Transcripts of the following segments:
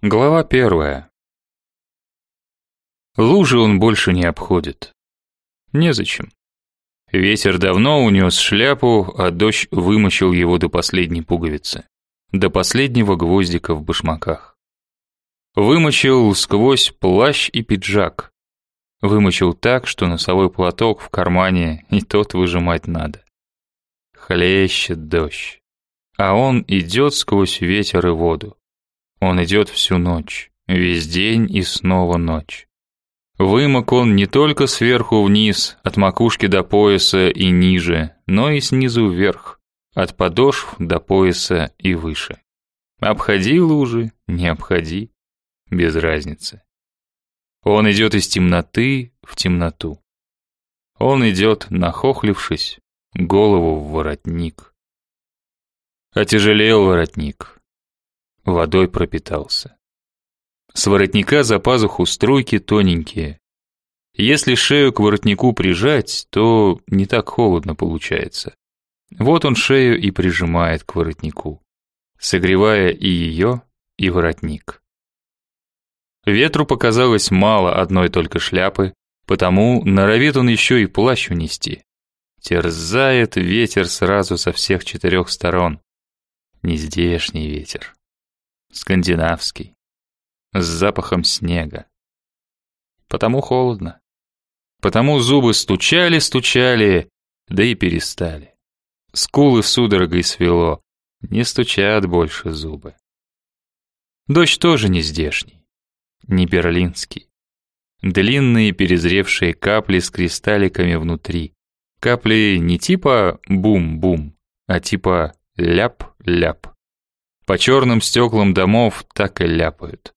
Глава первая. Лужи он больше не обходит. Незачем. Ветер давно унес шляпу, а дождь вымочил его до последней пуговицы, до последнего гвоздика в башмаках. Вымочил сквозь плащ и пиджак. Вымочил так, что носовой платок в кармане и тот выжимать надо. Хлещет дождь, а он идет сквозь ветер и воду. Он идет всю ночь, весь день и снова ночь. Вымок он не только сверху вниз, от макушки до пояса и ниже, но и снизу вверх, от подошв до пояса и выше. Обходи лужи, не обходи, без разницы. Он идет из темноты в темноту. Он идет, нахохлившись, голову в воротник. Отяжелел воротник, водой пропитался. С воротника за пазуху струйки тоненькие. Если шею к воротнику прижать, то не так холодно получается. Вот он шею и прижимает к воротнику, согревая и ее, и воротник. Ветру показалось мало одной только шляпы, потому норовит он еще и плащ унести. Терзает ветер сразу со всех четырех сторон. Нездешний ветер скандинавский, с запахом снега. Потому холодно. Потому зубы стучали-стучали, да и перестали. Скулы судорогой свело, не стучат больше зубы. Дождь тоже не здешний, не берлинский. Длинные перезревшие капли с кристалликами внутри. Капли не типа бум-бум, а типа ляп-ляп. По черным стеклам домов так и ляпают.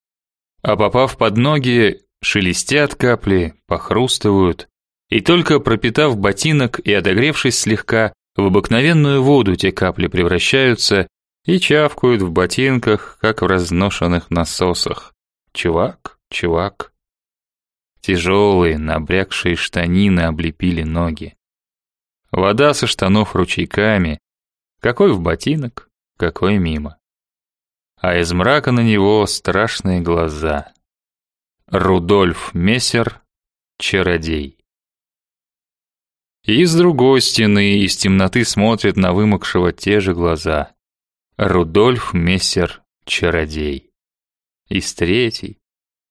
А попав под ноги, шелестят капли, похрустывают, и только пропитав ботинок и отогревшись слегка, в обыкновенную воду те капли превращаются и чавкают в ботинках, как в разношенных насосах. Чувак, чувак. Тяжелые, набрякшие штанины облепили ноги. Вода со штанов ручейками. Какой в ботинок, какой мимо а из мрака на него страшные глаза. Рудольф Мессер, чародей. И с другой стены из темноты смотрят на вымокшего те же глаза. Рудольф Мессер, чародей. И с третьей.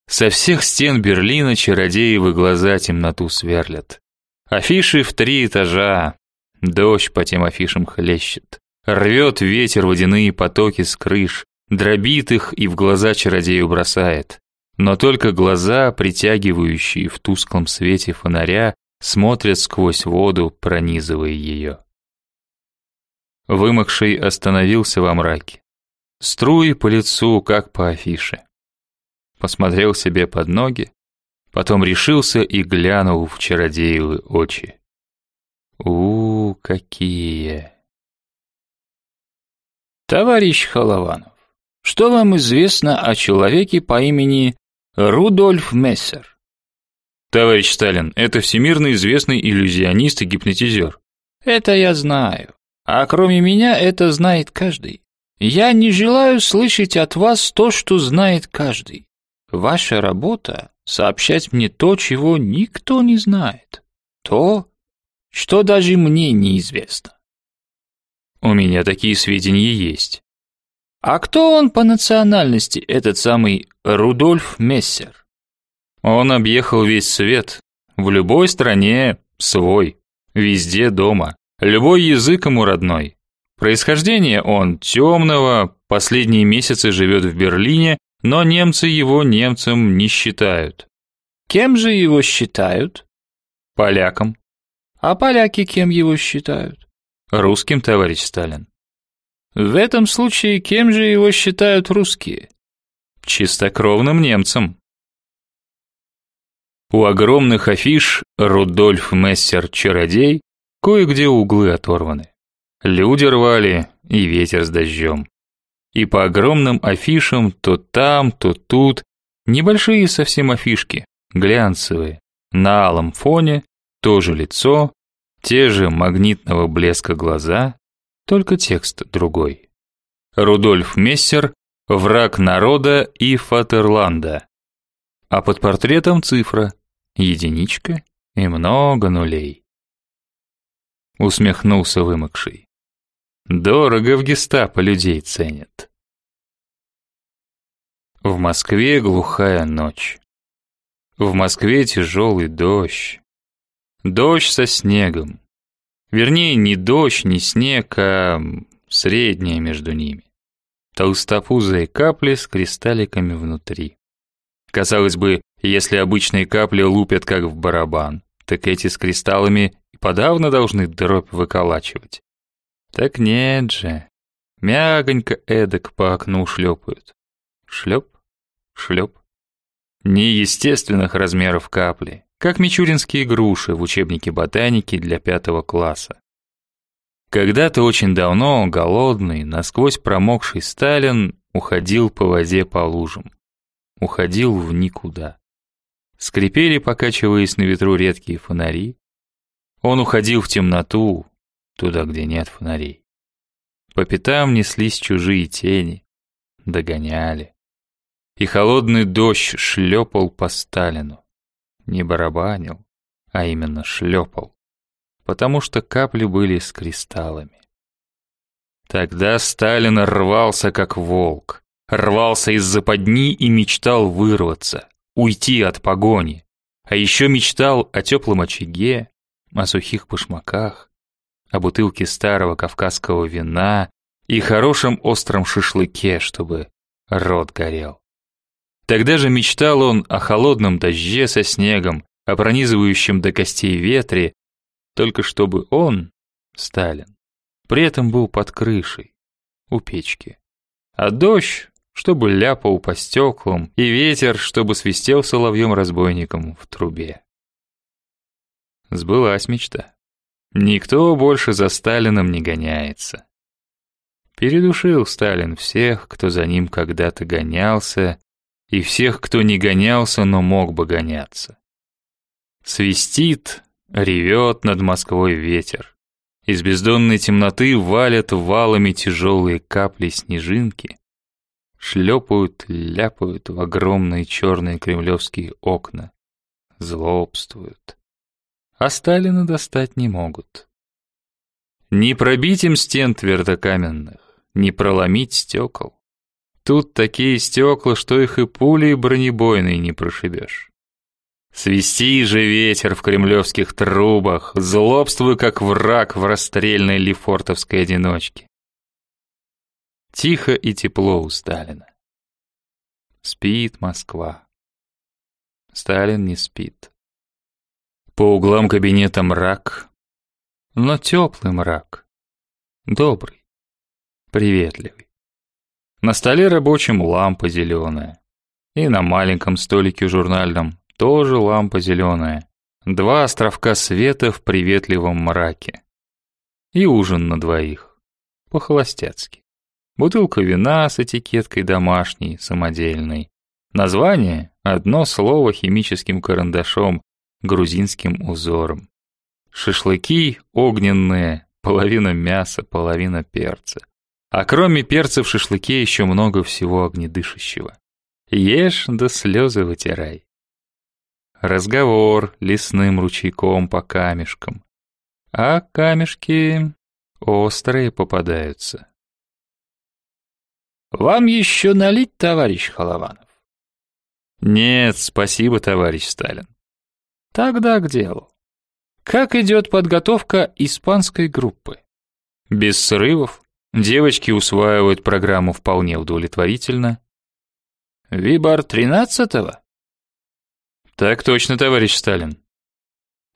Со всех стен Берлина чародеевы глаза темноту сверлят. Афиши в три этажа. Дождь по тем афишам хлещет. Рвет ветер водяные потоки с крыш дробит их и в глаза чародею бросает. Но только глаза, притягивающие в тусклом свете фонаря, смотрят сквозь воду, пронизывая ее. Вымокший остановился во мраке. Струи по лицу, как по афише. Посмотрел себе под ноги, потом решился и глянул в чародеевы очи. у, какие! Товарищ Холованов, что вам известно о человеке по имени Рудольф Мессер? Товарищ Сталин, это всемирно известный иллюзионист и гипнотизер. Это я знаю. А кроме меня это знает каждый. Я не желаю слышать от вас то, что знает каждый. Ваша работа сообщать мне то, чего никто не знает. То, что даже мне неизвестно. У меня такие сведения есть. А кто он по национальности, этот самый Рудольф Мессер? Он объехал весь свет. В любой стране свой, везде дома. Любой язык ему родной. Происхождение он темного, последние месяцы живет в Берлине, но немцы его немцем не считают. Кем же его считают? Поляком. А поляки кем его считают? Русским, товарищ Сталин. В этом случае кем же его считают русские? Чистокровным немцем. У огромных афиш Рудольф Мессер Чародей кое-где углы оторваны. Люди рвали, и ветер с дождем. И по огромным афишам то там, то тут небольшие совсем афишки, глянцевые, на алом фоне тоже лицо, те же магнитного блеска глаза, только текст другой. Рудольф Мессер враг народа и Фатерланда. А под портретом цифра, единичка и много нулей. Усмехнулся вымокший. Дорого в гестапо людей ценят. В Москве глухая ночь. В Москве тяжелый дождь. Дождь со снегом. Вернее, не дождь, не снег, а среднее между ними. Толстопузые капли с кристалликами внутри. Казалось бы, если обычные капли лупят как в барабан, так эти с кристаллами и подавно должны дробь выколачивать. Так нет же. Мягонько эдак по окну шлепают. Шлеп, шлеп. Неестественных размеров капли, как мичуринские груши в учебнике ботаники для пятого класса. Когда-то очень давно голодный, насквозь промокший Сталин уходил по воде по лужам. Уходил в никуда. Скрипели, покачиваясь на ветру редкие фонари. Он уходил в темноту, туда, где нет фонарей. По пятам неслись чужие тени, догоняли. И холодный дождь шлепал по Сталину. Не барабанил, а именно шлепал потому что капли были с кристаллами. Тогда Сталин рвался как волк, рвался из западни и мечтал вырваться, уйти от погони, а еще мечтал о теплом очаге, о сухих башмаках, о бутылке старого кавказского вина и хорошем остром шашлыке, чтобы рот горел. Тогда же мечтал он о холодном дожде со снегом, о пронизывающем до костей ветре только чтобы он, Сталин, при этом был под крышей, у печки. А дождь, чтобы ляпал по стеклам, и ветер, чтобы свистел соловьем-разбойником в трубе. Сбылась мечта. Никто больше за Сталином не гоняется. Передушил Сталин всех, кто за ним когда-то гонялся, и всех, кто не гонялся, но мог бы гоняться. Свистит, Ревет над Москвой ветер. Из бездонной темноты валят валами тяжелые капли снежинки. Шлепают, ляпают в огромные черные кремлевские окна. Злобствуют. А Сталина достать не могут. Не пробить им стен твердокаменных, не проломить стекол. Тут такие стекла, что их и пулей бронебойной не прошибешь. Свисти же ветер в кремлевских трубах, злобствуй, как враг в расстрельной лефортовской одиночке. Тихо и тепло у Сталина. Спит Москва. Сталин не спит. По углам кабинета мрак, но теплый мрак, добрый, приветливый. На столе рабочем лампа зеленая, и на маленьком столике журнальном тоже лампа зеленая. Два островка света в приветливом мраке. И ужин на двоих. По-холостяцки. Бутылка вина с этикеткой домашней, самодельной. Название — одно слово химическим карандашом, грузинским узором. Шашлыки огненные, половина мяса, половина перца. А кроме перца в шашлыке еще много всего огнедышащего. Ешь да слезы вытирай. Разговор лесным ручейком по камешкам. А камешки острые попадаются. «Вам еще налить, товарищ Холованов?» «Нет, спасибо, товарищ Сталин». «Тогда к делу. Как идет подготовка испанской группы?» «Без срывов. Девочки усваивают программу вполне удовлетворительно». «Вибар тринадцатого?» Так точно, товарищ Сталин.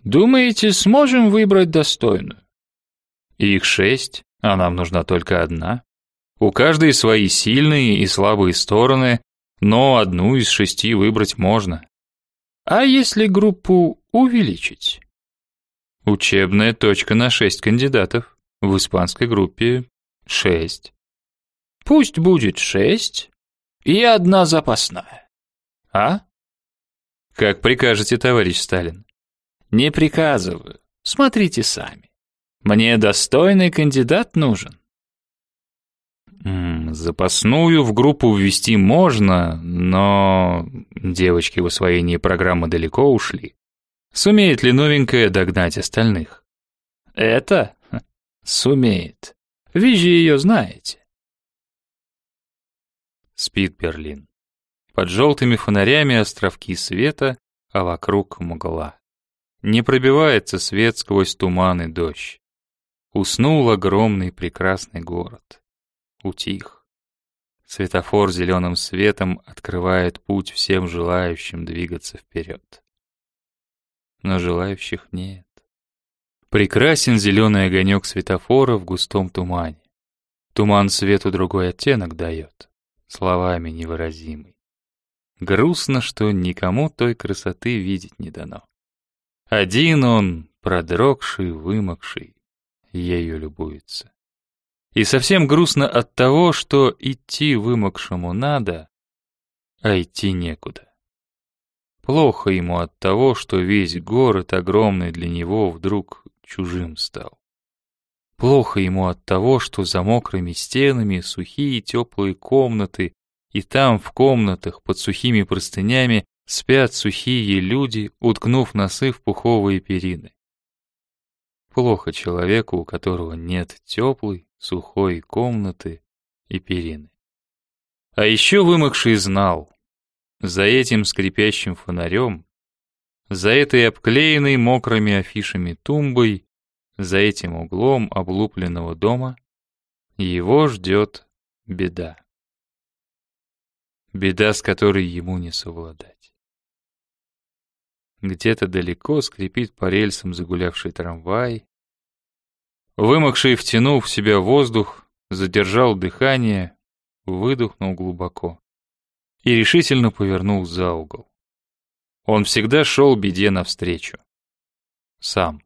Думаете, сможем выбрать достойную? Их шесть, а нам нужна только одна. У каждой свои сильные и слабые стороны, но одну из шести выбрать можно. А если группу увеличить? Учебная точка на шесть кандидатов. В испанской группе шесть. Пусть будет шесть и одна запасная. А? Как прикажете, товарищ Сталин? Не приказываю. Смотрите сами. Мне достойный кандидат нужен. Запасную в группу ввести можно, но девочки в освоении программы далеко ушли. Сумеет ли новенькая догнать остальных? Это? Сумеет. Вы же ее знаете. Спит Берлин. Под желтыми фонарями островки света, а вокруг мгла. Не пробивается свет сквозь туман и дождь. Уснул огромный прекрасный город. Утих. Светофор зеленым светом открывает путь всем желающим двигаться вперед. Но желающих нет. Прекрасен зеленый огонек светофора в густом тумане. Туман свету другой оттенок дает, словами невыразимый. Грустно, что никому той красоты видеть не дано. Один он, продрогший, вымокший, ею любуется. И совсем грустно от того, что идти вымокшему надо, а идти некуда. Плохо ему от того, что весь город огромный для него вдруг чужим стал. Плохо ему от того, что за мокрыми стенами сухие теплые комнаты, и там в комнатах под сухими простынями спят сухие люди, уткнув носы в пуховые перины. Плохо человеку, у которого нет теплой, сухой комнаты и перины. А еще вымокший знал, за этим скрипящим фонарем, за этой обклеенной мокрыми афишами тумбой, за этим углом облупленного дома его ждет беда. Беда, с которой ему не совладать. Где-то далеко скрипит по рельсам загулявший трамвай. Вымокший, втянув в себя воздух, задержал дыхание, выдохнул глубоко и решительно повернул за угол. Он всегда шел беде навстречу. Сам.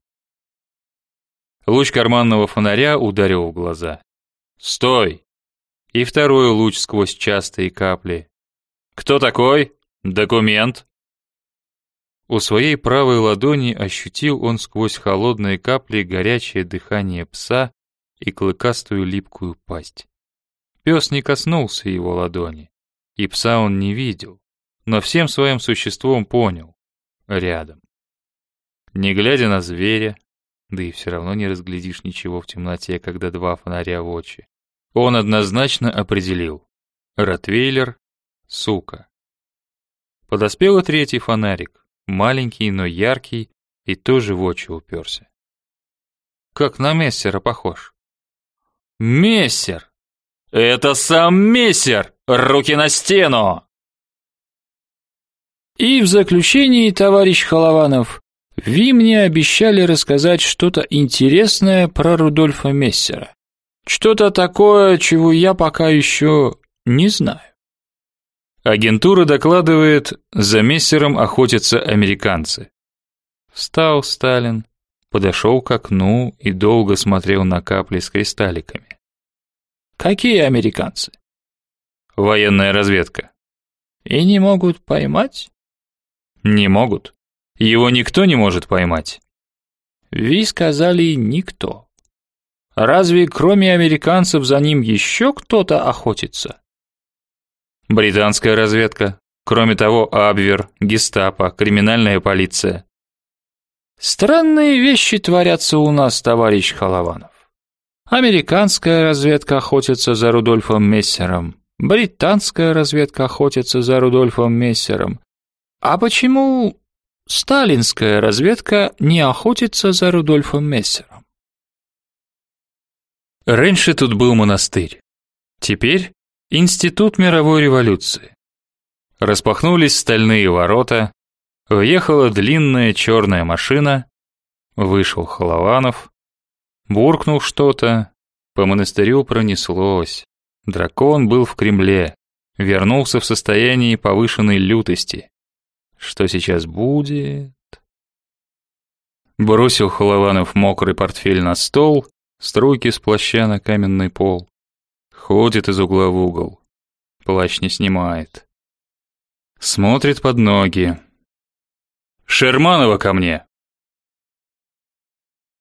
Луч карманного фонаря ударил в глаза. «Стой!» И второй луч сквозь частые капли. «Кто такой? Документ!» У своей правой ладони ощутил он сквозь холодные капли горячее дыхание пса и клыкастую липкую пасть. Пес не коснулся его ладони, и пса он не видел, но всем своим существом понял — рядом. Не глядя на зверя, да и все равно не разглядишь ничего в темноте, когда два фонаря в очи, он однозначно определил — Ротвейлер — сука. Подоспел и третий фонарик, маленький, но яркий, и тоже в очи уперся. Как на Мессера похож. Мессер! Это сам Мессер! Руки на стену! И в заключении, товарищ Холованов, вы мне обещали рассказать что-то интересное про Рудольфа Мессера. Что-то такое, чего я пока еще не знаю. Агентура докладывает, за мессером охотятся американцы. Встал Сталин, подошел к окну и долго смотрел на капли с кристалликами. Какие американцы? Военная разведка. И не могут поймать? Не могут. Его никто не может поймать. Вы сказали «никто». Разве кроме американцев за ним еще кто-то охотится? Британская разведка. Кроме того, Абвер, Гестапо, криминальная полиция. Странные вещи творятся у нас, товарищ Холованов. Американская разведка охотится за Рудольфом Мессером. Британская разведка охотится за Рудольфом Мессером. А почему сталинская разведка не охотится за Рудольфом Мессером? Раньше тут был монастырь. Теперь Институт мировой революции. Распахнулись стальные ворота, въехала длинная черная машина, вышел Холованов, буркнул что-то, по монастырю пронеслось. Дракон был в Кремле, вернулся в состоянии повышенной лютости. Что сейчас будет? Бросил Холованов мокрый портфель на стол, струйки с плаща на каменный пол. Ходит из угла в угол. Плащ не снимает. Смотрит под ноги. «Шерманова ко мне!»